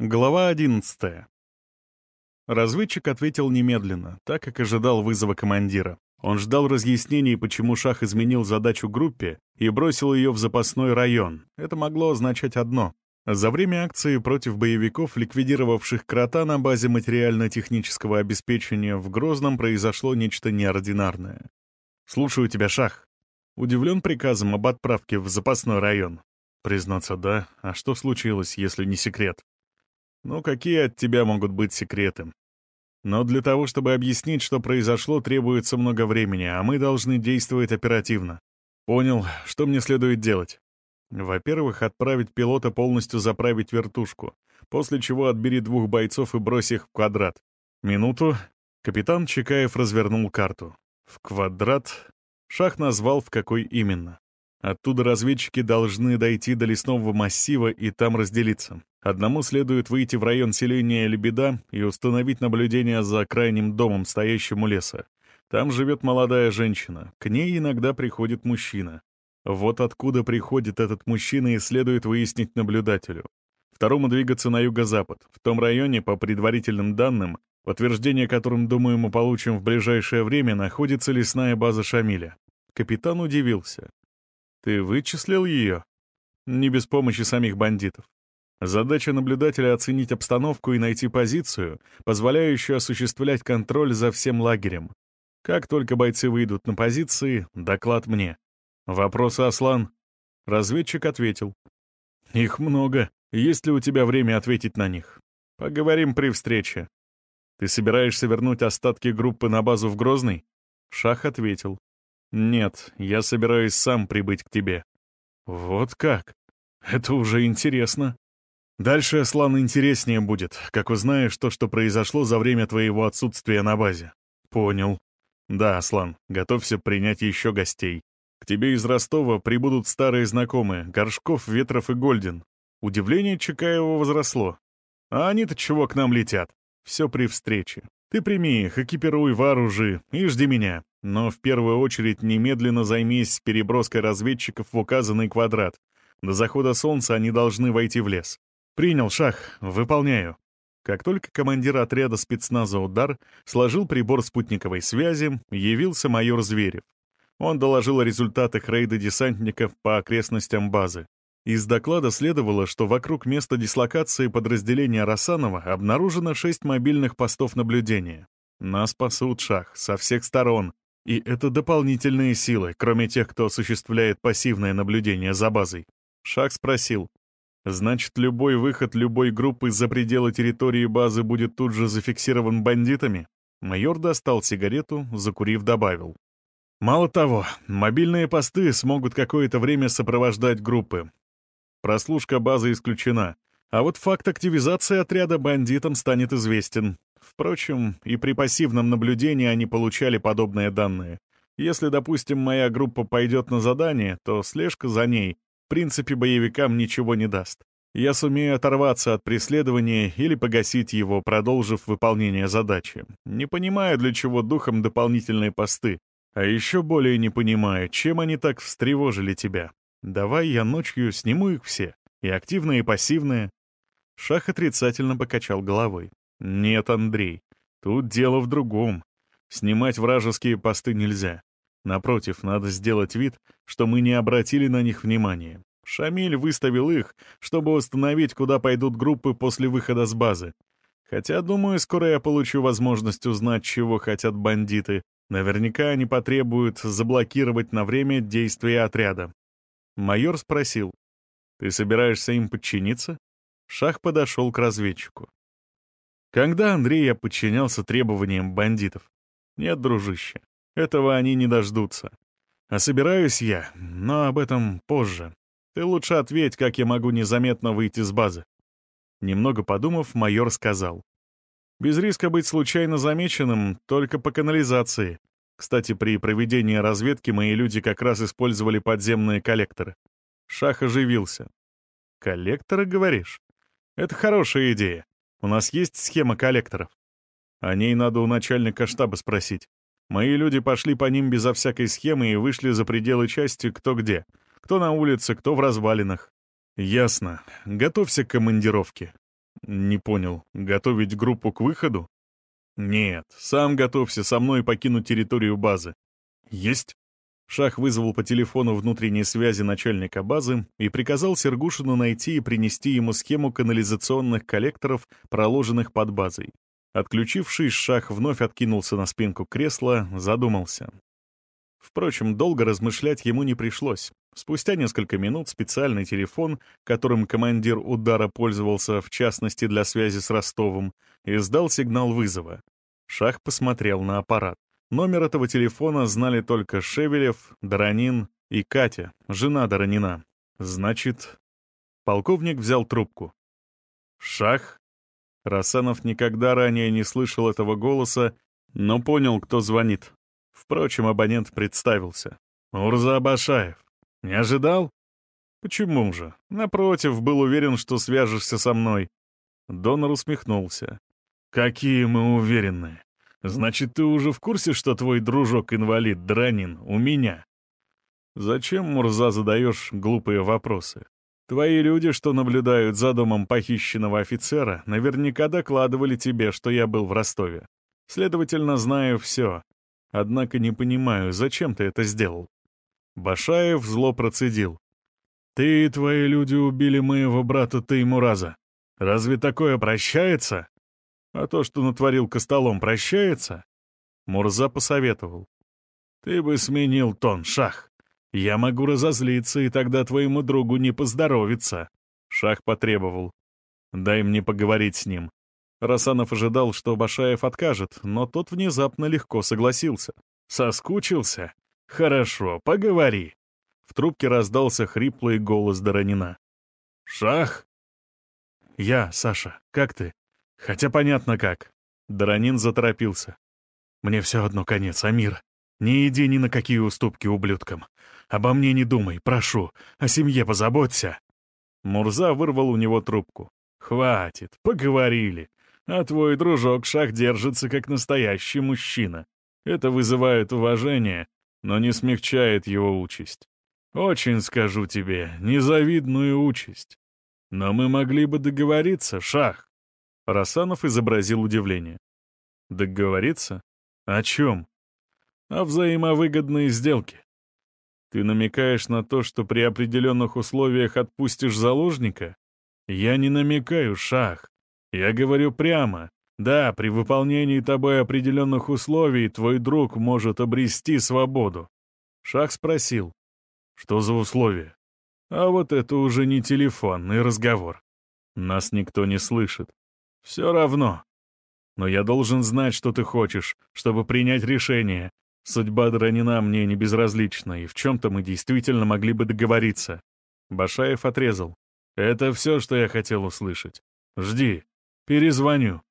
Глава 11. Разведчик ответил немедленно, так как ожидал вызова командира. Он ждал разъяснений, почему Шах изменил задачу группе и бросил ее в запасной район. Это могло означать одно. За время акции против боевиков, ликвидировавших крота на базе материально-технического обеспечения, в Грозном произошло нечто неординарное. «Слушаю тебя, Шах». Удивлен приказом об отправке в запасной район. Признаться, да. А что случилось, если не секрет? Ну, какие от тебя могут быть секреты? Но для того, чтобы объяснить, что произошло, требуется много времени, а мы должны действовать оперативно. Понял, что мне следует делать? Во-первых, отправить пилота полностью заправить вертушку, после чего отбери двух бойцов и брось их в квадрат. Минуту. Капитан Чекаев развернул карту. В квадрат. Шах назвал, в какой именно. Оттуда разведчики должны дойти до лесного массива и там разделиться. Одному следует выйти в район селения Лебеда и установить наблюдение за крайним домом, стоящим у леса. Там живет молодая женщина, к ней иногда приходит мужчина. Вот откуда приходит этот мужчина и следует выяснить наблюдателю. Второму двигаться на юго-запад. В том районе, по предварительным данным, подтверждение которым, думаю, мы получим в ближайшее время, находится лесная база Шамиля. Капитан удивился. «Ты вычислил ее?» «Не без помощи самих бандитов. Задача наблюдателя — оценить обстановку и найти позицию, позволяющую осуществлять контроль за всем лагерем. Как только бойцы выйдут на позиции, доклад мне. Вопросы, Аслан?» Разведчик ответил. «Их много. Есть ли у тебя время ответить на них? Поговорим при встрече. Ты собираешься вернуть остатки группы на базу в Грозный?» Шах ответил. «Нет, я собираюсь сам прибыть к тебе». «Вот как? Это уже интересно». «Дальше, Аслан, интереснее будет, как узнаешь то, что произошло за время твоего отсутствия на базе». «Понял». «Да, Аслан, готовься принять еще гостей. К тебе из Ростова прибудут старые знакомые, Горшков, Ветров и Гольдин». Удивление Чекаева возросло. «А они-то чего к нам летят?» «Все при встрече. Ты прими их, экипируй, вооружи и жди меня. Но в первую очередь немедленно займись переброской разведчиков в указанный квадрат. До захода солнца они должны войти в лес. Принял шаг, выполняю. Как только командир отряда спецназа «Удар» сложил прибор спутниковой связи, явился майор Зверев. Он доложил о результатах рейда десантников по окрестностям базы. Из доклада следовало, что вокруг места дислокации подразделения Рассанова обнаружено шесть мобильных постов наблюдения. Нас спасут шах со всех сторон, и это дополнительные силы, кроме тех, кто осуществляет пассивное наблюдение за базой. Шах спросил. Значит, любой выход любой группы за пределы территории базы будет тут же зафиксирован бандитами? Майор достал сигарету, закурив, добавил. Мало того, мобильные посты смогут какое-то время сопровождать группы. Прослушка базы исключена, а вот факт активизации отряда бандитам станет известен. Впрочем, и при пассивном наблюдении они получали подобные данные. Если, допустим, моя группа пойдет на задание, то слежка за ней, в принципе, боевикам ничего не даст. Я сумею оторваться от преследования или погасить его, продолжив выполнение задачи. Не понимаю, для чего духом дополнительные посты. А еще более не понимаю, чем они так встревожили тебя. Давай я ночью сниму их все, и активные, и пассивные. Шах отрицательно покачал головой. «Нет, Андрей, тут дело в другом. Снимать вражеские посты нельзя. Напротив, надо сделать вид, что мы не обратили на них внимания. Шамиль выставил их, чтобы установить, куда пойдут группы после выхода с базы. Хотя, думаю, скоро я получу возможность узнать, чего хотят бандиты. Наверняка они потребуют заблокировать на время действия отряда. Майор спросил, «Ты собираешься им подчиниться?» Шах подошел к разведчику. Когда Андрей я подчинялся требованиям бандитов? Нет, дружище, этого они не дождутся. А собираюсь я, но об этом позже. Ты лучше ответь, как я могу незаметно выйти с базы. Немного подумав, майор сказал. Без риска быть случайно замеченным, только по канализации. Кстати, при проведении разведки мои люди как раз использовали подземные коллекторы. Шах оживился. «Коллекторы, говоришь? Это хорошая идея. У нас есть схема коллекторов. О ней надо у начальника штаба спросить. Мои люди пошли по ним безо всякой схемы и вышли за пределы части кто где. Кто на улице, кто в развалинах. Ясно. Готовься к командировке. Не понял. Готовить группу к выходу? Нет, сам готовься со мной покинуть территорию базы. Есть. Шах вызвал по телефону внутренней связи начальника базы и приказал Сергушину найти и принести ему схему канализационных коллекторов, проложенных под базой. Отключившись, Шах вновь откинулся на спинку кресла, задумался. Впрочем, долго размышлять ему не пришлось. Спустя несколько минут специальный телефон, которым командир удара пользовался, в частности для связи с Ростовом, издал сигнал вызова. Шах посмотрел на аппарат. Номер этого телефона знали только Шевелев, Доронин и Катя, жена Доронина. Значит... Полковник взял трубку. «Шах?» Расанов никогда ранее не слышал этого голоса, но понял, кто звонит. Впрочем, абонент представился. «Урза Башаев. Не ожидал?» «Почему же? Напротив, был уверен, что свяжешься со мной». Донор усмехнулся. «Какие мы уверенные. Значит, ты уже в курсе, что твой дружок-инвалид Дранин у меня?» «Зачем, Мурза, задаешь глупые вопросы? Твои люди, что наблюдают за домом похищенного офицера, наверняка докладывали тебе, что я был в Ростове. Следовательно, знаю все. Однако не понимаю, зачем ты это сделал?» Башаев зло процедил. «Ты и твои люди убили моего брата Таймураза. Разве такое прощается?» А то, что натворил Костолом, прощается?» Мурза посоветовал. «Ты бы сменил тон, Шах. Я могу разозлиться, и тогда твоему другу не поздоровится». Шах потребовал. «Дай мне поговорить с ним». Расанов ожидал, что Башаев откажет, но тот внезапно легко согласился. «Соскучился? Хорошо, поговори». В трубке раздался хриплый голос Доронина. «Шах?» «Я, Саша, как ты?» Хотя понятно как. Доронин заторопился. «Мне все одно конец, Амир. Не иди ни на какие уступки ублюдкам. Обо мне не думай, прошу. О семье позаботься». Мурза вырвал у него трубку. «Хватит, поговорили. А твой дружок Шах держится как настоящий мужчина. Это вызывает уважение, но не смягчает его участь. Очень, скажу тебе, незавидную участь. Но мы могли бы договориться, Шах. Расанов изобразил удивление. «Договориться? О чем?» «О взаимовыгодной сделке. Ты намекаешь на то, что при определенных условиях отпустишь заложника? Я не намекаю, Шах. Я говорю прямо. Да, при выполнении тобой определенных условий твой друг может обрести свободу. Шах спросил, что за условия? А вот это уже не телефонный разговор. Нас никто не слышит. «Все равно. Но я должен знать, что ты хочешь, чтобы принять решение. Судьба Дранина мне не безразлична, и в чем-то мы действительно могли бы договориться». Башаев отрезал. «Это все, что я хотел услышать. Жди. Перезвоню».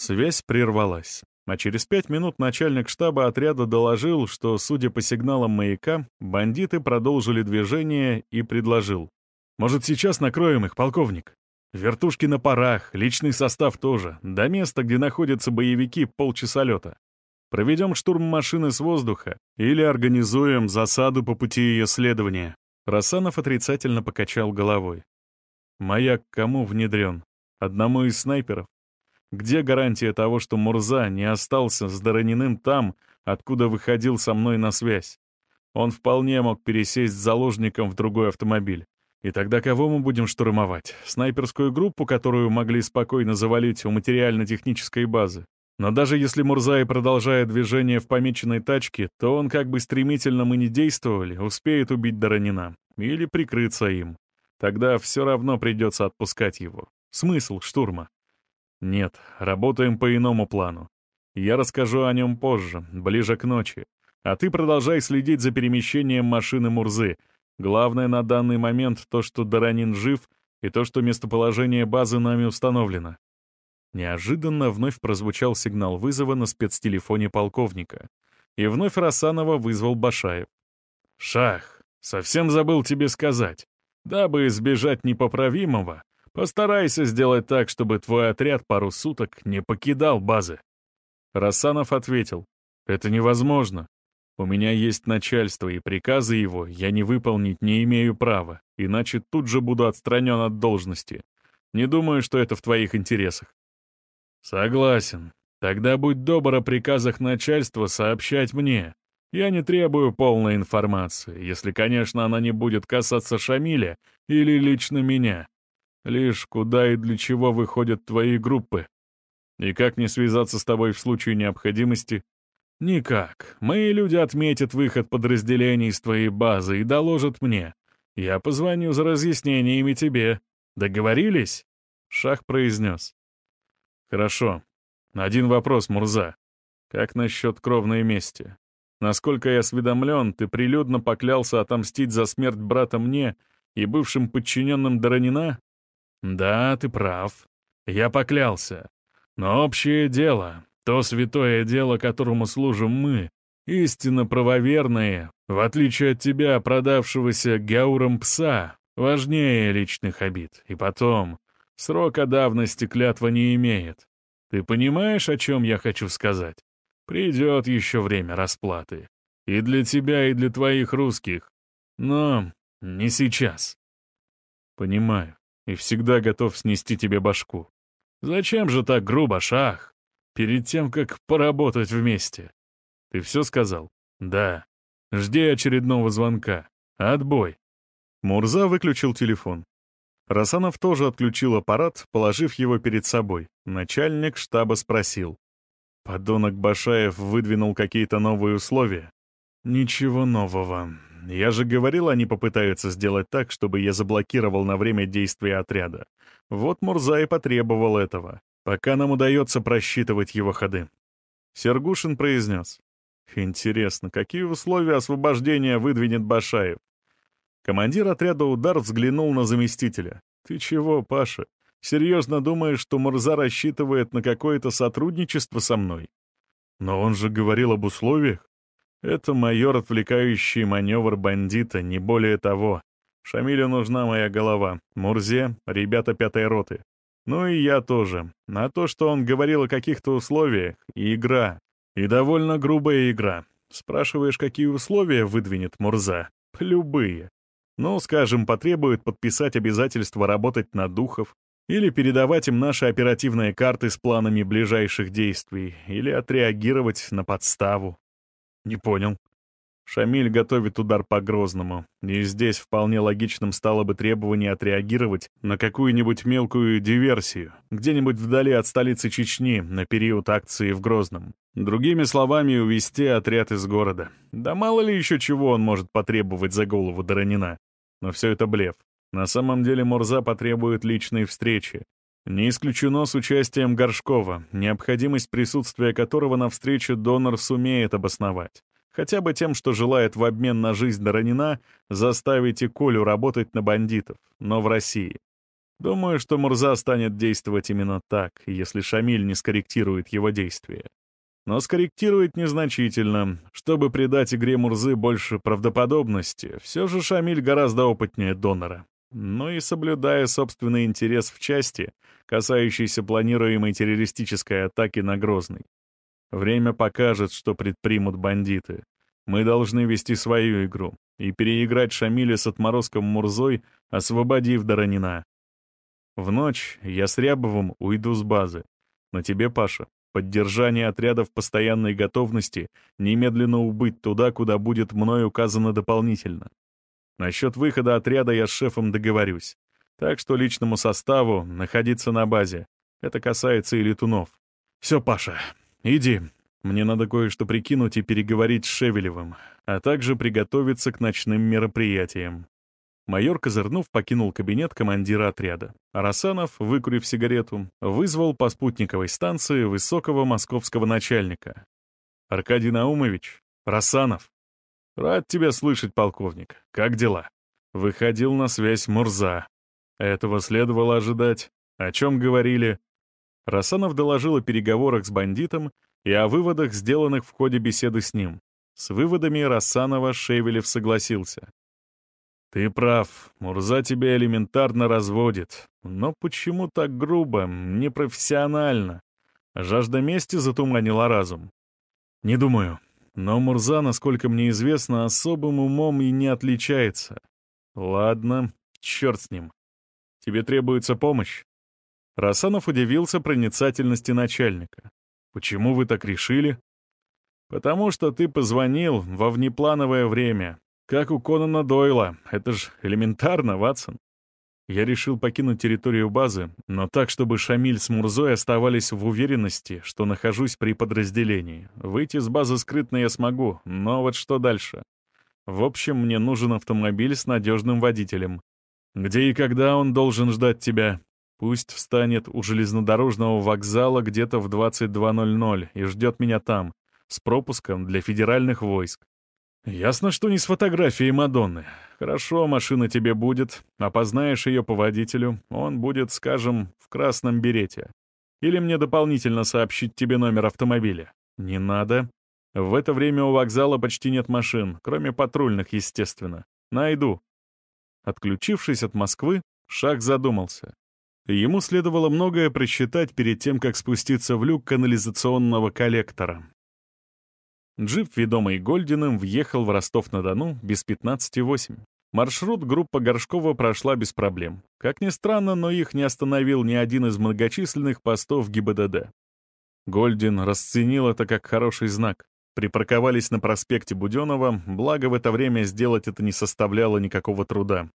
Связь прервалась. А через пять минут начальник штаба отряда доложил, что, судя по сигналам маяка, бандиты продолжили движение и предложил. «Может, сейчас накроем их, полковник?» Вертушки на парах, личный состав тоже. До места, где находятся боевики, полчаса лета. Проведем штурм машины с воздуха или организуем засаду по пути ее следования. Расанов отрицательно покачал головой. Маяк кому внедрен? Одному из снайперов? Где гарантия того, что Мурза не остался с Дорониным там, откуда выходил со мной на связь? Он вполне мог пересесть с заложником в другой автомобиль. И тогда кого мы будем штурмовать? Снайперскую группу, которую могли спокойно завалить у материально-технической базы. Но даже если Мурзай продолжает движение в помеченной тачке, то он, как бы стремительно мы не действовали, успеет убить Доронина. Или прикрыться им. Тогда все равно придется отпускать его. Смысл штурма? Нет, работаем по иному плану. Я расскажу о нем позже, ближе к ночи. А ты продолжай следить за перемещением машины Мурзы, Главное на данный момент то, что Доранин жив, и то, что местоположение базы нами установлено. Неожиданно вновь прозвучал сигнал вызова на спецтелефоне полковника. И вновь Расанова вызвал Башаев. «Шах, совсем забыл тебе сказать. Дабы избежать непоправимого, постарайся сделать так, чтобы твой отряд пару суток не покидал базы». Расанов ответил, «Это невозможно. У меня есть начальство, и приказы его я не выполнить не имею права, иначе тут же буду отстранен от должности. Не думаю, что это в твоих интересах». «Согласен. Тогда будь добр о приказах начальства сообщать мне. Я не требую полной информации, если, конечно, она не будет касаться Шамиля или лично меня. Лишь куда и для чего выходят твои группы. И как не связаться с тобой в случае необходимости? Никак. Мои люди отметят выход подразделений из твоей базы и доложат мне. Я позвоню за разъяснениями тебе. Договорились? Шах произнес. Хорошо. Один вопрос, Мурза. Как насчет кровной мести? Насколько я осведомлен, ты прилюдно поклялся отомстить за смерть брата мне и бывшим подчиненным Доронина? Да, ты прав. Я поклялся. Но общее дело, то святое дело, которому служим мы, истинно правоверное, в отличие от тебя, продавшегося гауром пса, важнее личных обид. И потом, срока давности клятва не имеет. Ты понимаешь, о чем я хочу сказать? Придет еще время расплаты. И для тебя, и для твоих русских. Но не сейчас. Понимаю. И всегда готов снести тебе башку. Зачем же так грубо, Шах? Перед тем, как поработать вместе. Ты все сказал? Да. Жди очередного звонка. Отбой. Мурза выключил телефон. Расанов тоже отключил аппарат, положив его перед собой. Начальник штаба спросил. Подонок Башаев выдвинул какие-то новые условия. Ничего нового. Я же говорил, они попытаются сделать так, чтобы я заблокировал на время действия отряда. Вот Мурза и потребовал этого, пока нам удается просчитывать его ходы. Сергушин произнес. Интересно, какие условия освобождения выдвинет Башаев? Командир отряда «Удар» взглянул на заместителя. «Ты чего, Паша? Серьезно думаешь, что Мурза рассчитывает на какое-то сотрудничество со мной? Но он же говорил об условиях. Это майор, отвлекающий маневр бандита, не более того. Шамилю нужна моя голова. Мурзе — ребята пятой роты. Ну и я тоже. На то, что он говорил о каких-то условиях, и игра. И довольно грубая игра. Спрашиваешь, какие условия выдвинет Мурза? Любые. Ну, скажем, потребует подписать обязательство работать на духов, или передавать им наши оперативные карты с планами ближайших действий, или отреагировать на подставу. Не понял. Шамиль готовит удар по Грозному, и здесь вполне логичным стало бы требование отреагировать на какую-нибудь мелкую диверсию, где-нибудь вдали от столицы Чечни на период акции в Грозном. Другими словами, увести отряд из города. Да мало ли еще чего он может потребовать за голову Доронина. Но все это блеф. На самом деле Мурза потребует личной встречи, не исключено с участием Горшкова, необходимость присутствия которого на встрече донор сумеет обосновать. Хотя бы тем, что желает в обмен на жизнь Доронина заставить и Колю работать на бандитов, но в России. Думаю, что Мурза станет действовать именно так, если Шамиль не скорректирует его действия. Но скорректирует незначительно, чтобы придать игре Мурзы больше правдоподобности. Все же Шамиль гораздо опытнее донора но и соблюдая собственный интерес в части, касающейся планируемой террористической атаки на Грозный. Время покажет, что предпримут бандиты. Мы должны вести свою игру и переиграть Шамиля с отморозком Мурзой, освободив Доронина. В ночь я с Рябовым уйду с базы. На тебе, Паша, поддержание отряда в постоянной готовности немедленно убыть туда, куда будет мной указано дополнительно. Насчет выхода отряда я с шефом договорюсь. Так что личному составу находиться на базе. Это касается и летунов. Все, Паша, иди. Мне надо кое-что прикинуть и переговорить с Шевелевым, а также приготовиться к ночным мероприятиям. Майор Козырнов покинул кабинет командира отряда. А Расанов, выкурив сигарету, вызвал по спутниковой станции высокого московского начальника. «Аркадий Наумович, Расанов, «Рад тебя слышать, полковник. Как дела?» Выходил на связь Мурза. Этого следовало ожидать. О чем говорили? Расанов доложил о переговорах с бандитом и о выводах, сделанных в ходе беседы с ним. С выводами Рассанова Шевелев согласился. «Ты прав, Мурза тебя элементарно разводит. Но почему так грубо, непрофессионально? Жажда мести затуманила разум. Не думаю. Но Мурза, насколько мне известно, особым умом и не отличается. Ладно, черт с ним. Тебе требуется помощь? Расанов удивился проницательности начальника. «Почему вы так решили?» «Потому что ты позвонил во внеплановое время. Как у Конана Дойла. Это ж элементарно, Ватсон». Я решил покинуть территорию базы, но так, чтобы Шамиль с Мурзой оставались в уверенности, что нахожусь при подразделении. Выйти с базы скрытно я смогу, но вот что дальше? В общем, мне нужен автомобиль с надежным водителем. Где и когда он должен ждать тебя? Пусть встанет у железнодорожного вокзала где-то в 22.00 и ждет меня там, с пропуском для федеральных войск. Ясно, что не с фотографией Мадонны. Хорошо, машина тебе будет. Опознаешь ее по водителю. Он будет, скажем, в красном берете. Или мне дополнительно сообщить тебе номер автомобиля. Не надо. В это время у вокзала почти нет машин, кроме патрульных, естественно. Найду. Отключившись от Москвы, Шах задумался. Ему следовало многое просчитать перед тем, как спуститься в люк канализационного коллектора. Джип, ведомый Гольдиным, въехал в Ростов-на-Дону без 15,8. Маршрут группа Горшкова прошла без проблем. Как ни странно, но их не остановил ни один из многочисленных постов ГИБДД. Гольдин расценил это как хороший знак. Припарковались на проспекте Буденова, благо в это время сделать это не составляло никакого труда.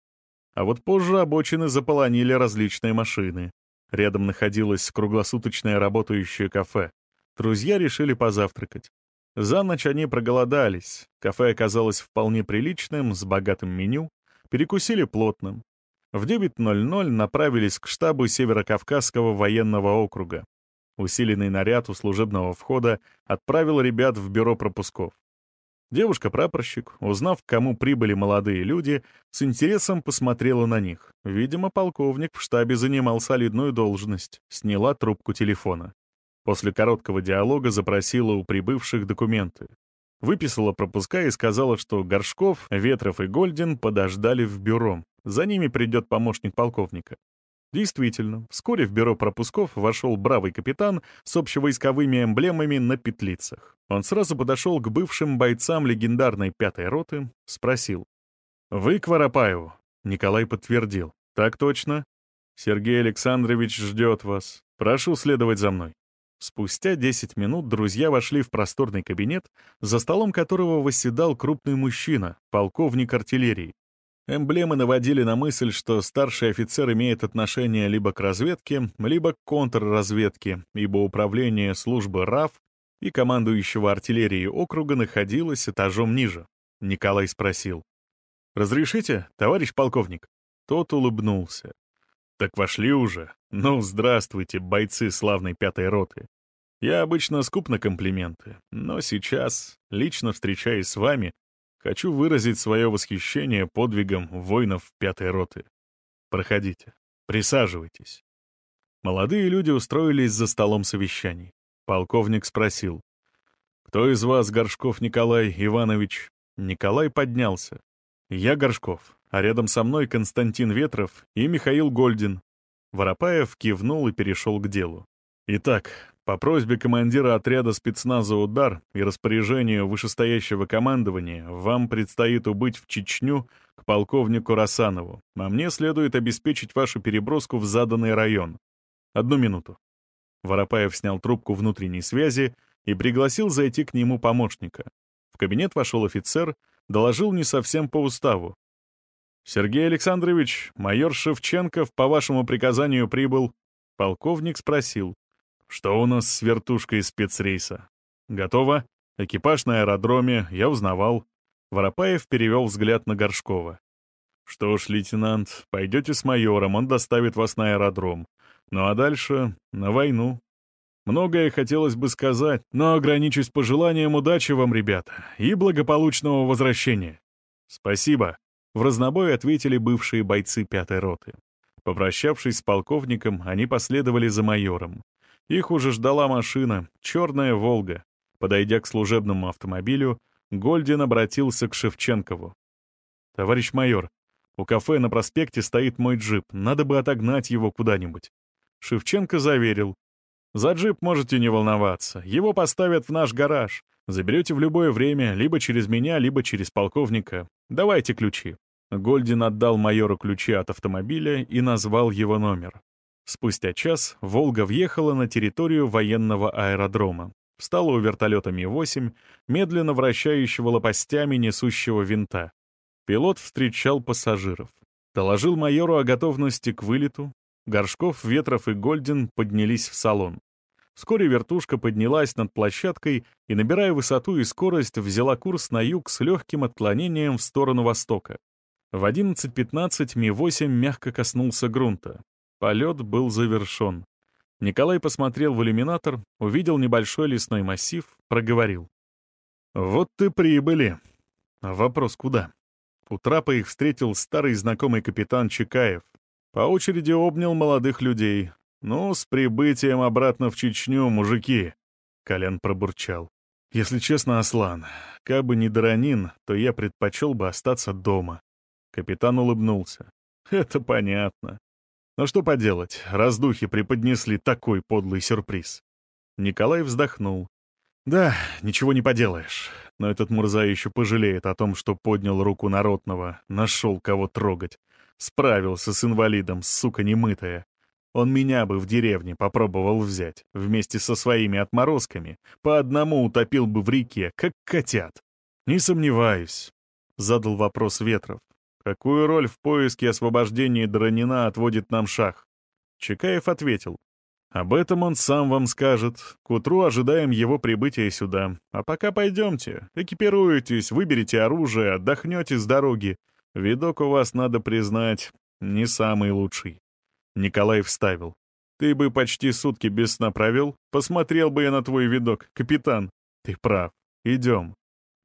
А вот позже обочины заполонили различные машины. Рядом находилось круглосуточное работающее кафе. Друзья решили позавтракать. За ночь они проголодались. Кафе оказалось вполне приличным, с богатым меню. Перекусили плотным. В 9.00 направились к штабу Северокавказского военного округа. Усиленный наряд у служебного входа отправил ребят в бюро пропусков. Девушка-прапорщик, узнав, к кому прибыли молодые люди, с интересом посмотрела на них. Видимо, полковник в штабе занимал солидную должность, сняла трубку телефона. После короткого диалога запросила у прибывших документы. Выписала пропуска и сказала, что Горшков, Ветров и Гольдин подождали в бюро. За ними придет помощник полковника. Действительно, вскоре в бюро пропусков вошел бравый капитан с общевойсковыми эмблемами на петлицах. Он сразу подошел к бывшим бойцам легендарной пятой роты, спросил. «Вы к Воропаеву?» Николай подтвердил. «Так точно. Сергей Александрович ждет вас. Прошу следовать за мной». Спустя 10 минут друзья вошли в просторный кабинет, за столом которого восседал крупный мужчина, полковник артиллерии. Эмблемы наводили на мысль, что старший офицер имеет отношение либо к разведке, либо к контрразведке, ибо управление службы РАФ и командующего артиллерии округа находилось этажом ниже. Николай спросил. «Разрешите, товарищ полковник?» Тот улыбнулся. «Так вошли уже. Ну, здравствуйте, бойцы славной пятой роты. Я обычно скуп на комплименты, но сейчас, лично встречаясь с вами, хочу выразить свое восхищение подвигом воинов пятой роты. Проходите, присаживайтесь». Молодые люди устроились за столом совещаний. Полковник спросил. «Кто из вас Горшков Николай Иванович?» Николай поднялся. «Я Горшков, а рядом со мной Константин Ветров и Михаил Гольдин». Воропаев кивнул и перешел к делу. «Итак, по просьбе командира отряда спецназа «Удар» и распоряжению вышестоящего командования вам предстоит убыть в Чечню к полковнику Расанову, а мне следует обеспечить вашу переброску в заданный район. Одну минуту». Воропаев снял трубку внутренней связи и пригласил зайти к нему помощника. В кабинет вошел офицер, доложил не совсем по уставу. «Сергей Александрович, майор Шевченков по вашему приказанию прибыл». Полковник спросил, «Что у нас с вертушкой спецрейса?» «Готово. Экипаж на аэродроме, я узнавал». Воропаев перевел взгляд на Горшкова. «Что ж, лейтенант, пойдете с майором, он доставит вас на аэродром. Ну а дальше — на войну. Многое хотелось бы сказать, но ограничусь пожеланием удачи вам, ребята, и благополучного возвращения. Спасибо. В разнобой ответили бывшие бойцы пятой роты. Попрощавшись с полковником, они последовали за майором. Их уже ждала машина, черная «Волга». Подойдя к служебному автомобилю, Гольдин обратился к Шевченкову. «Товарищ майор, у кафе на проспекте стоит мой джип, надо бы отогнать его куда-нибудь. Шевченко заверил. «За джип можете не волноваться. Его поставят в наш гараж. Заберете в любое время, либо через меня, либо через полковника. Давайте ключи». Гольдин отдал майору ключи от автомобиля и назвал его номер. Спустя час «Волга» въехала на территорию военного аэродрома. Встала у вертолета Ми-8, медленно вращающего лопастями несущего винта. Пилот встречал пассажиров. Доложил майору о готовности к вылету. Горшков, Ветров и Гольдин поднялись в салон. Вскоре вертушка поднялась над площадкой и, набирая высоту и скорость, взяла курс на юг с легким отклонением в сторону востока. В 11.15 Ми-8 мягко коснулся грунта. Полет был завершен. Николай посмотрел в иллюминатор, увидел небольшой лесной массив, проговорил. «Вот ты прибыли. Вопрос куда?» У трапа их встретил старый знакомый капитан Чекаев. По очереди обнял молодых людей. «Ну, с прибытием обратно в Чечню, мужики!» Колян пробурчал. «Если честно, Аслан, бы не Доронин, то я предпочел бы остаться дома». Капитан улыбнулся. «Это понятно. Но что поделать, раздухи преподнесли такой подлый сюрприз». Николай вздохнул. «Да, ничего не поделаешь. Но этот Мурза еще пожалеет о том, что поднял руку народного, нашел кого трогать. Справился с инвалидом, сука немытая. Он меня бы в деревне попробовал взять, вместе со своими отморозками, по одному утопил бы в реке, как котят. Не сомневаюсь, — задал вопрос Ветров. Какую роль в поиске освобождения Дронина отводит нам Шах? Чекаев ответил. Об этом он сам вам скажет. К утру ожидаем его прибытия сюда. А пока пойдемте, экипируйтесь, выберите оружие, отдохнете с дороги. Видок у вас, надо признать, не самый лучший. Николай вставил. «Ты бы почти сутки без сна провел? Посмотрел бы я на твой видок, капитан. Ты прав. Идем».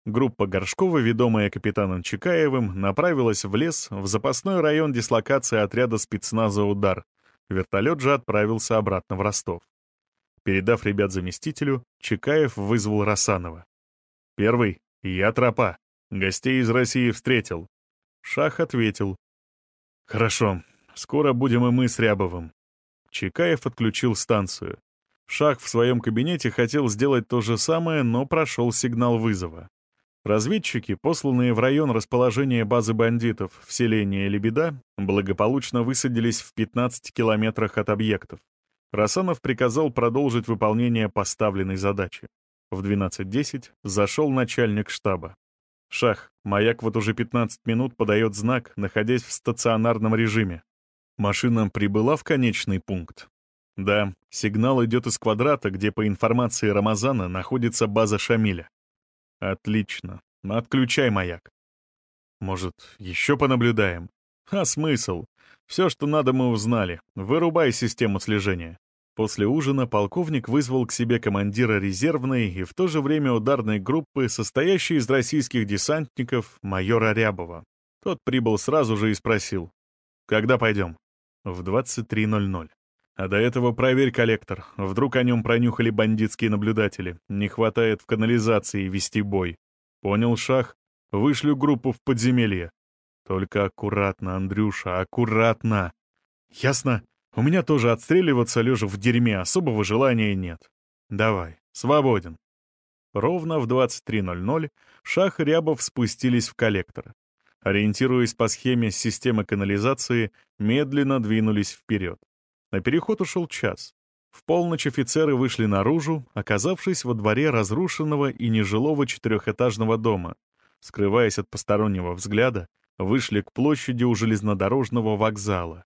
Группа Горшкова, ведомая капитаном Чекаевым, направилась в лес, в запасной район дислокации отряда спецназа «Удар». Вертолет же отправился обратно в Ростов. Передав ребят заместителю, Чекаев вызвал Расанова. «Первый, я тропа. Гостей из России встретил». Шах ответил. «Хорошо, Скоро будем и мы с Рябовым». Чекаев отключил станцию. Шах в своем кабинете хотел сделать то же самое, но прошел сигнал вызова. Разведчики, посланные в район расположения базы бандитов в селении Лебеда, благополучно высадились в 15 километрах от объектов. Расанов приказал продолжить выполнение поставленной задачи. В 12.10 зашел начальник штаба. «Шах, маяк вот уже 15 минут подает знак, находясь в стационарном режиме. Машина прибыла в конечный пункт. Да, сигнал идет из квадрата, где, по информации Рамазана, находится база Шамиля. Отлично. Отключай маяк. Может, еще понаблюдаем? А смысл? Все, что надо, мы узнали. Вырубай систему слежения. После ужина полковник вызвал к себе командира резервной и в то же время ударной группы, состоящей из российских десантников, майора Рябова. Тот прибыл сразу же и спросил, «Когда пойдем?» в 23.00. А до этого проверь коллектор. Вдруг о нем пронюхали бандитские наблюдатели. Не хватает в канализации вести бой. Понял, Шах? Вышлю группу в подземелье. Только аккуратно, Андрюша, аккуратно. Ясно? У меня тоже отстреливаться лежа в дерьме особого желания нет. Давай, свободен. Ровно в 23.00 Шах и Рябов спустились в коллектор ориентируясь по схеме системы канализации, медленно двинулись вперед. На переход ушел час. В полночь офицеры вышли наружу, оказавшись во дворе разрушенного и нежилого четырехэтажного дома. Скрываясь от постороннего взгляда, вышли к площади у железнодорожного вокзала.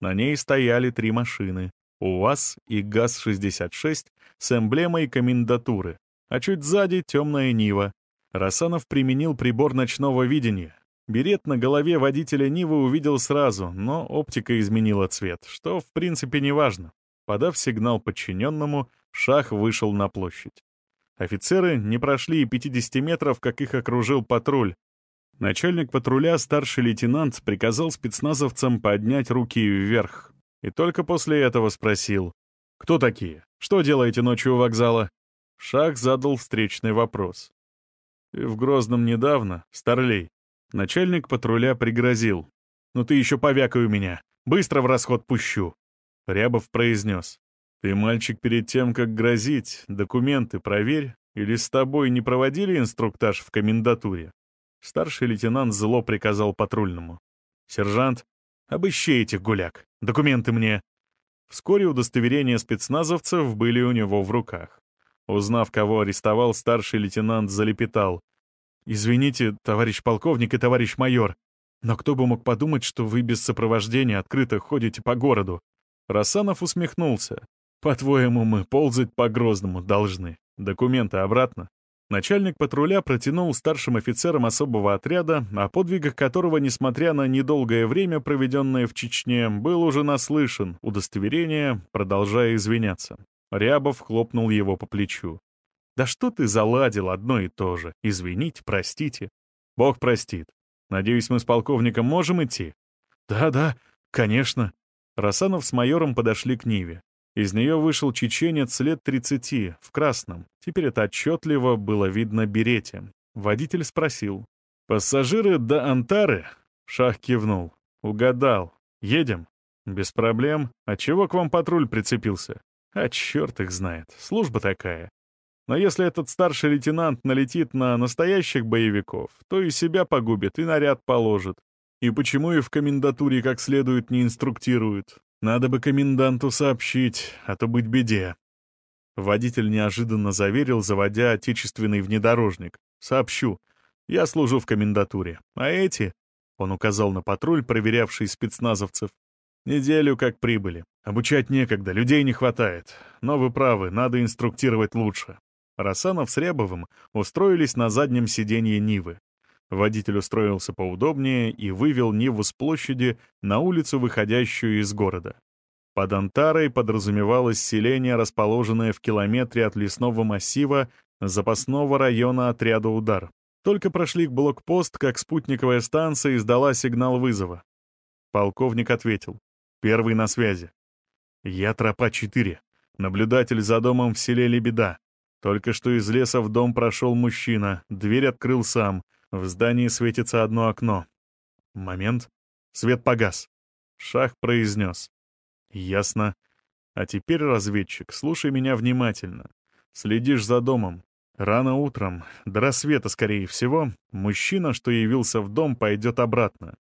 На ней стояли три машины — УАЗ и ГАЗ-66 с эмблемой комендатуры, а чуть сзади — темная Нива. Расанов применил прибор ночного видения, Берет на голове водителя Нивы увидел сразу, но оптика изменила цвет, что в принципе не важно. Подав сигнал подчиненному, Шах вышел на площадь. Офицеры не прошли и 50 метров, как их окружил патруль. Начальник патруля, старший лейтенант, приказал спецназовцам поднять руки вверх. И только после этого спросил, «Кто такие? Что делаете ночью у вокзала?» Шах задал встречный вопрос. «Ты в Грозном недавно, Старлей?» Начальник патруля пригрозил. «Ну ты еще повякай у меня. Быстро в расход пущу». Рябов произнес. «Ты, мальчик, перед тем, как грозить, документы проверь, или с тобой не проводили инструктаж в комендатуре?» Старший лейтенант зло приказал патрульному. «Сержант, обыщи этих гуляк. Документы мне». Вскоре удостоверения спецназовцев были у него в руках. Узнав, кого арестовал, старший лейтенант залепетал. «Извините, товарищ полковник и товарищ майор, но кто бы мог подумать, что вы без сопровождения открыто ходите по городу?» Рассанов усмехнулся. «По-твоему, мы ползать по Грозному должны. Документы обратно?» Начальник патруля протянул старшим офицерам особого отряда, о подвигах которого, несмотря на недолгое время, проведенное в Чечне, был уже наслышан, удостоверение, продолжая извиняться. Рябов хлопнул его по плечу. «Да что ты заладил одно и то же? Извините, простите». «Бог простит. Надеюсь, мы с полковником можем идти?» «Да-да, конечно». Расанов с майором подошли к Ниве. Из нее вышел чеченец лет 30, в красном. Теперь это отчетливо было видно берете. Водитель спросил. «Пассажиры до Антары?» Шах кивнул. «Угадал. Едем?» «Без проблем. А чего к вам патруль прицепился?» «А черт их знает. Служба такая. Но если этот старший лейтенант налетит на настоящих боевиков, то и себя погубит, и наряд положит. И почему и в комендатуре как следует не инструктируют? Надо бы коменданту сообщить, а то быть беде. Водитель неожиданно заверил, заводя отечественный внедорожник. «Сообщу. Я служу в комендатуре. А эти...» Он указал на патруль, проверявший спецназовцев. «Неделю как прибыли. Обучать некогда, людей не хватает. Но вы правы, надо инструктировать лучше». Рассанов с Рябовым устроились на заднем сиденье Нивы. Водитель устроился поудобнее и вывел Ниву с площади на улицу, выходящую из города. Под Антарой подразумевалось селение, расположенное в километре от лесного массива запасного района отряда «Удар». Только прошли к блокпост, как спутниковая станция издала сигнал вызова. Полковник ответил. «Первый на связи». «Я тропа 4. Наблюдатель за домом в селе Лебеда. Только что из леса в дом прошел мужчина, дверь открыл сам — в здании светится одно окно. Момент. Свет погас. Шах произнес. Ясно. А теперь, разведчик, слушай меня внимательно. Следишь за домом. Рано утром, до рассвета, скорее всего, мужчина, что явился в дом, пойдет обратно.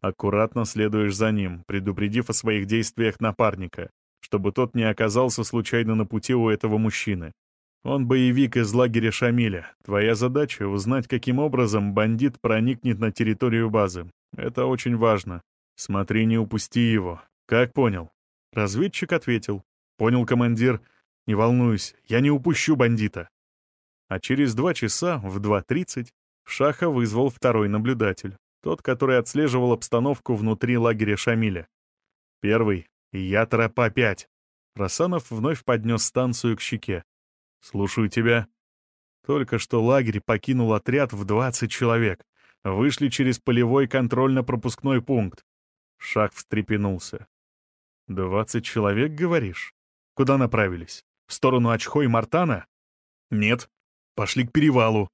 Аккуратно следуешь за ним, предупредив о своих действиях напарника, чтобы тот не оказался случайно на пути у этого мужчины. Он боевик из лагеря Шамиля. Твоя задача — узнать, каким образом бандит проникнет на территорию базы. Это очень важно. Смотри, не упусти его. Как понял?» Разведчик ответил. «Понял, командир. Не волнуйся, я не упущу бандита». А через два часа, в 2.30, Шаха вызвал второй наблюдатель, тот, который отслеживал обстановку внутри лагеря Шамиля. Первый — я тропа 5. Расанов вновь поднес станцию к щеке. «Слушаю тебя». Только что лагерь покинул отряд в 20 человек. Вышли через полевой контрольно-пропускной пункт. Шах встрепенулся. «Двадцать человек, говоришь? Куда направились? В сторону Очхо Мартана?» «Нет. Пошли к перевалу».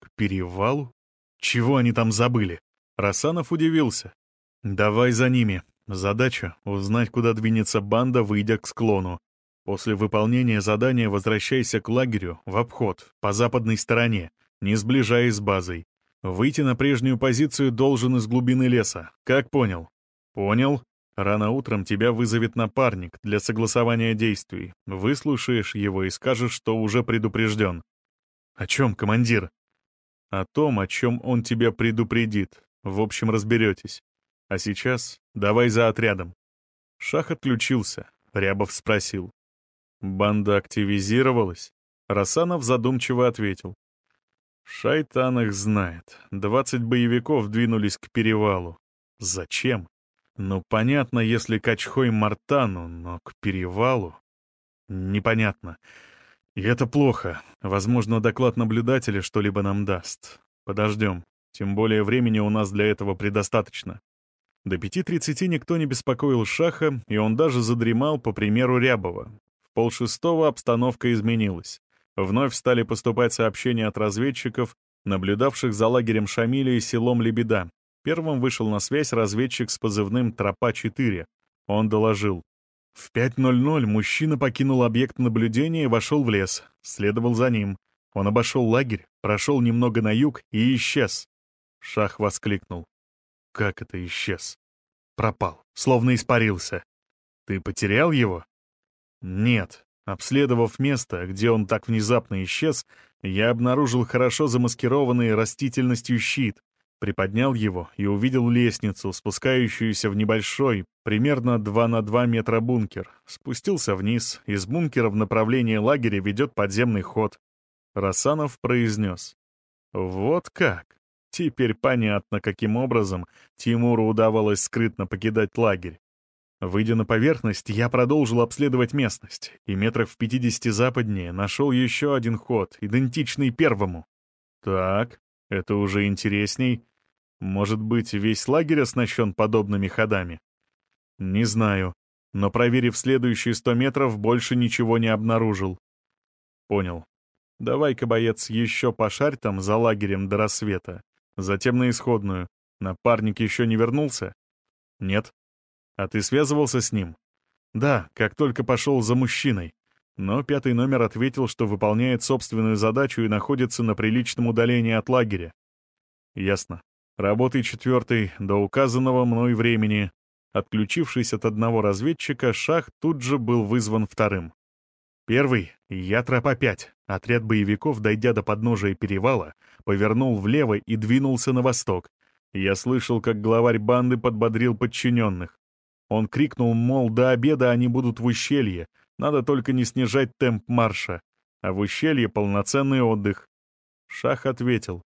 «К перевалу? Чего они там забыли?» Расанов удивился. «Давай за ними. Задача — узнать, куда двинется банда, выйдя к склону. После выполнения задания возвращайся к лагерю в обход, по западной стороне, не сближаясь с базой. Выйти на прежнюю позицию должен из глубины леса. Как понял? Понял. Рано утром тебя вызовет напарник для согласования действий. Выслушаешь его и скажешь, что уже предупрежден. О чем, командир? О том, о чем он тебя предупредит. В общем, разберетесь. А сейчас давай за отрядом. Шах отключился. Рябов спросил. Банда активизировалась? Расанов задумчиво ответил. Шайтан их знает. Двадцать боевиков двинулись к перевалу. Зачем? Ну, понятно, если к Очхой Мартану, но к перевалу? Непонятно. И это плохо. Возможно, доклад наблюдателя что-либо нам даст. Подождем. Тем более времени у нас для этого предостаточно. До пяти тридцати никто не беспокоил Шаха, и он даже задремал по примеру Рябова полшестого обстановка изменилась. Вновь стали поступать сообщения от разведчиков, наблюдавших за лагерем Шамиля и селом Лебеда. Первым вышел на связь разведчик с позывным «Тропа-4». Он доложил. В 5.00 мужчина покинул объект наблюдения и вошел в лес. Следовал за ним. Он обошел лагерь, прошел немного на юг и исчез. Шах воскликнул. Как это исчез? Пропал, словно испарился. Ты потерял его? Нет. Обследовав место, где он так внезапно исчез, я обнаружил хорошо замаскированный растительностью щит, приподнял его и увидел лестницу, спускающуюся в небольшой, примерно 2 на 2 метра бункер. Спустился вниз, из бункера в направлении лагеря ведет подземный ход. Рассанов произнес. «Вот как! Теперь понятно, каким образом Тимуру удавалось скрытно покидать лагерь. Выйдя на поверхность, я продолжил обследовать местность, и метров в пятидесяти западнее нашел еще один ход, идентичный первому. Так, это уже интересней. Может быть, весь лагерь оснащен подобными ходами? Не знаю, но, проверив следующие сто метров, больше ничего не обнаружил. Понял. Давай-ка, боец, еще пошарь там за лагерем до рассвета. Затем на исходную. Напарник еще не вернулся? Нет. А ты связывался с ним? Да, как только пошел за мужчиной. Но пятый номер ответил, что выполняет собственную задачу и находится на приличном удалении от лагеря. Ясно. Работай четвертый до указанного мной времени. Отключившись от одного разведчика, Шах тут же был вызван вторым. Первый — я тропа 5. Отряд боевиков, дойдя до подножия перевала, повернул влево и двинулся на восток. Я слышал, как главарь банды подбодрил подчиненных. Он крикнул, мол, до обеда они будут в ущелье, надо только не снижать темп марша, а в ущелье полноценный отдых. Шах ответил.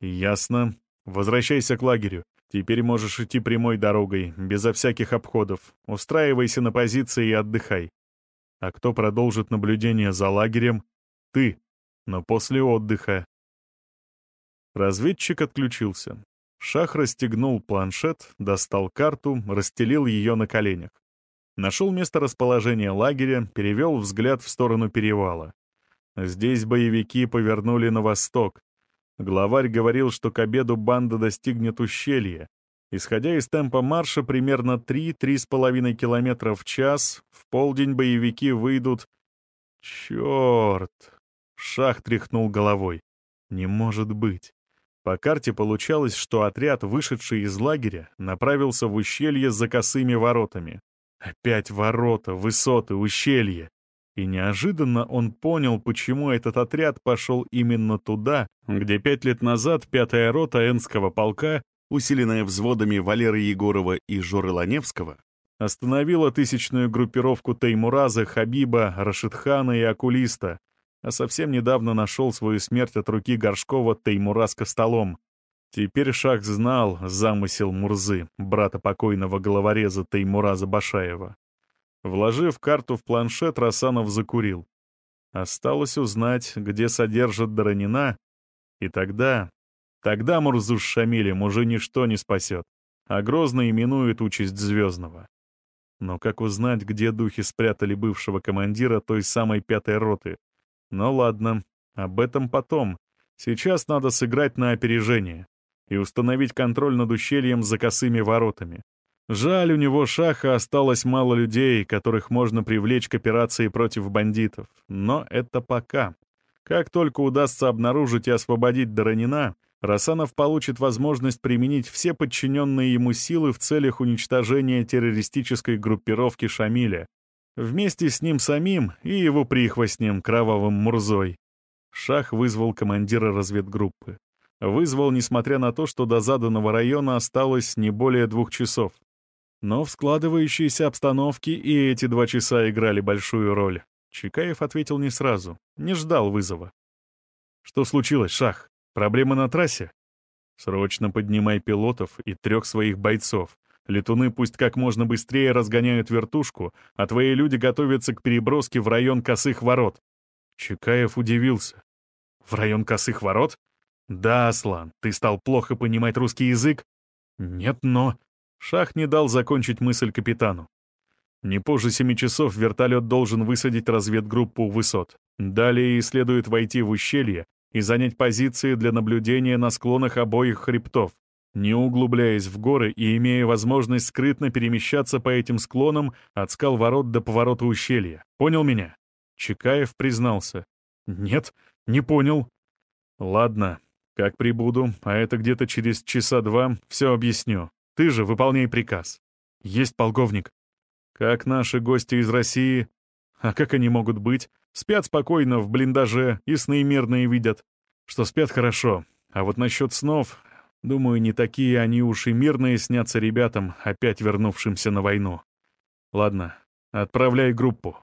«Ясно. Возвращайся к лагерю. Теперь можешь идти прямой дорогой, безо всяких обходов. Устраивайся на позиции и отдыхай. А кто продолжит наблюдение за лагерем? Ты, но после отдыха. Разведчик отключился. Шах расстегнул планшет, достал карту, расстелил ее на коленях. Нашел место расположения лагеря, перевел взгляд в сторону перевала. Здесь боевики повернули на восток. Главарь говорил, что к обеду банда достигнет ущелья. Исходя из темпа марша примерно 3-3,5 километра в час, в полдень боевики выйдут... Черт! Шах тряхнул головой. Не может быть. По карте получалось, что отряд, вышедший из лагеря, направился в ущелье за косыми воротами. Опять ворота, высоты, ущелье. И неожиданно он понял, почему этот отряд пошел именно туда, где пять лет назад пятая рота Энского полка, усиленная взводами Валеры Егорова и Жоры Ланевского, остановила тысячную группировку Теймураза, Хабиба, Рашидхана и Акулиста, а совсем недавно нашел свою смерть от руки Горшкова Теймура с Костолом. Теперь Шах знал замысел Мурзы, брата покойного головореза Теймураза Башаева. Вложив карту в планшет, Расанов закурил. Осталось узнать, где содержат Доронина, и тогда... Тогда Мурзу с Шамилем уже ничто не спасет, а грозно именует участь Звездного. Но как узнать, где духи спрятали бывшего командира той самой пятой роты, ну ладно, об этом потом. Сейчас надо сыграть на опережение и установить контроль над ущельем за косыми воротами. Жаль, у него шаха осталось мало людей, которых можно привлечь к операции против бандитов. Но это пока. Как только удастся обнаружить и освободить Доронина, Расанов получит возможность применить все подчиненные ему силы в целях уничтожения террористической группировки Шамиля, Вместе с ним самим и его прихвостнем, кровавым Мурзой. Шах вызвал командира разведгруппы. Вызвал, несмотря на то, что до заданного района осталось не более двух часов. Но в складывающейся обстановке и эти два часа играли большую роль. Чикаев ответил не сразу, не ждал вызова. «Что случилось, Шах? Проблемы на трассе?» «Срочно поднимай пилотов и трех своих бойцов. Летуны пусть как можно быстрее разгоняют вертушку, а твои люди готовятся к переброске в район Косых Ворот». Чекаев удивился. «В район Косых Ворот?» «Да, Аслан, ты стал плохо понимать русский язык?» «Нет, но...» Шах не дал закончить мысль капитану. Не позже семи часов вертолет должен высадить разведгруппу у высот. Далее следует войти в ущелье и занять позиции для наблюдения на склонах обоих хребтов не углубляясь в горы и имея возможность скрытно перемещаться по этим склонам от скал ворот до поворота ущелья. Понял меня?» Чекаев признался. «Нет, не понял». «Ладно, как прибуду, а это где-то через часа два, все объясню. Ты же выполняй приказ». «Есть, полковник». Как наши гости из России? А как они могут быть? Спят спокойно в блиндаже и сны мирные видят. Что спят хорошо. А вот насчет снов, думаю, не такие они уж и мирные снятся ребятам, опять вернувшимся на войну. Ладно, отправляй группу.